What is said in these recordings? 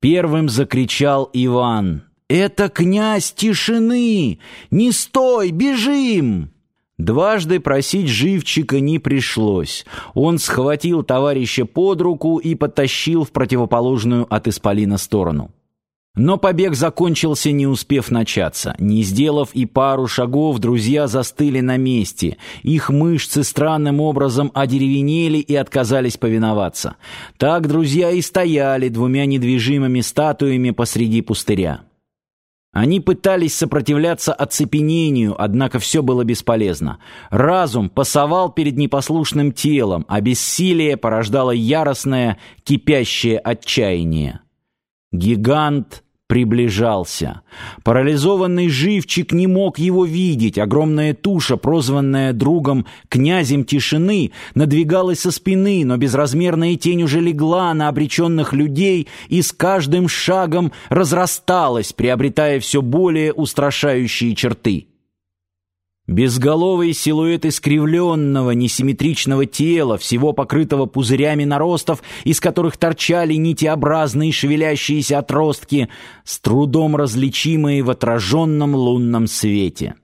Первым закричал Иван. «Это князь тишины! Не стой, бежим!» Дважды просить живчика не пришлось. Он схватил товарища под руку и потащил в противоположную от исполина сторону. Но побег закончился, не успев начаться. Не сделав и пару шагов, друзья застыли на месте. Их мышцы странным образом одеревенели и отказались повиноваться. Так друзья и стояли двумя недвижимыми статуями посреди пустыря. Они пытались сопротивляться оцепенению, однако все было бесполезно. Разум пасовал перед непослушным телом, а бессилие порождало яростное, кипящее отчаяние. Гигант приближался. Парализованный живчик не мог его видеть. Огромная туша, прозванная другом князем тишины, надвигалась со спины, но безразмерная тень уже легла на обреченных людей и с каждым шагом разрасталась, приобретая все более устрашающие черты. Безголовый силуэт искривленного, несимметричного тела, всего покрытого пузырями наростов, из которых торчали нитеобразные шевелящиеся отростки, с трудом различимые в отраженном лунном свете.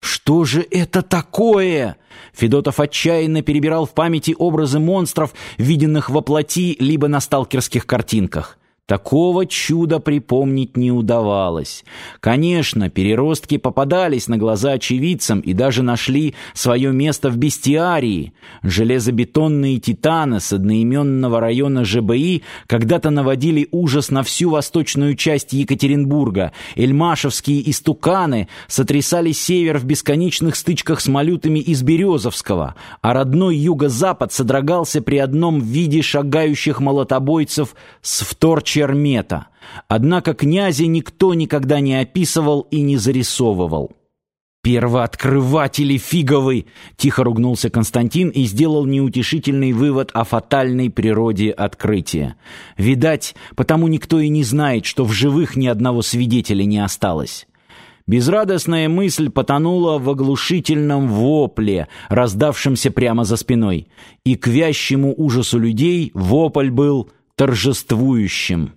«Что же это такое?» Федотов отчаянно перебирал в памяти образы монстров, виденных во плоти либо на сталкерских картинках. Такого чуда припомнить не удавалось. Конечно, переростки попадались на глаза очевидцам и даже нашли свое место в бестиарии. Железобетонные титаны с одноименного района ЖБИ когда-то наводили ужас на всю восточную часть Екатеринбурга. Эльмашевские истуканы сотрясали север в бесконечных стычках с малютами из Березовского, а родной юго-запад содрогался при одном виде шагающих молотобойцев с вторченными Чермета. Однако князя никто никогда не описывал и не зарисовывал. «Первооткрыватели фиговы!» — тихо ругнулся Константин и сделал неутешительный вывод о фатальной природе открытия. «Видать, потому никто и не знает, что в живых ни одного свидетеля не осталось». Безрадостная мысль потонула в оглушительном вопле, раздавшемся прямо за спиной. И к вящему ужасу людей вопль был торжествующим.